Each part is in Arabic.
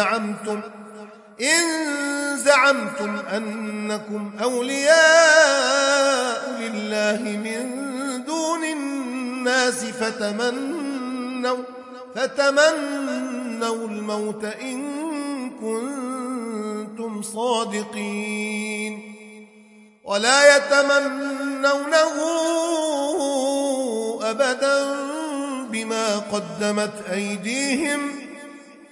زعمتم إن زعمتم أنكم أولياء لله من دون الناس فتمنوا فتمنوا الموت إن كنتم صادقين ولا يتمنونه أبدا بما قدمت أيديهم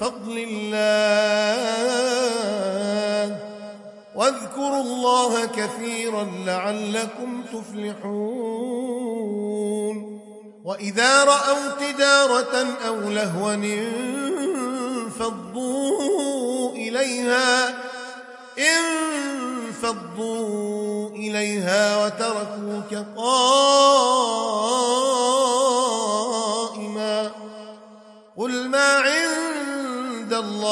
فضل الله. واذكروا الله كثيرا لعلكم تفلحون. وإذا رأوا تجارة أو لهوا انفضوا إليها انفضوا إليها وتركوك قائما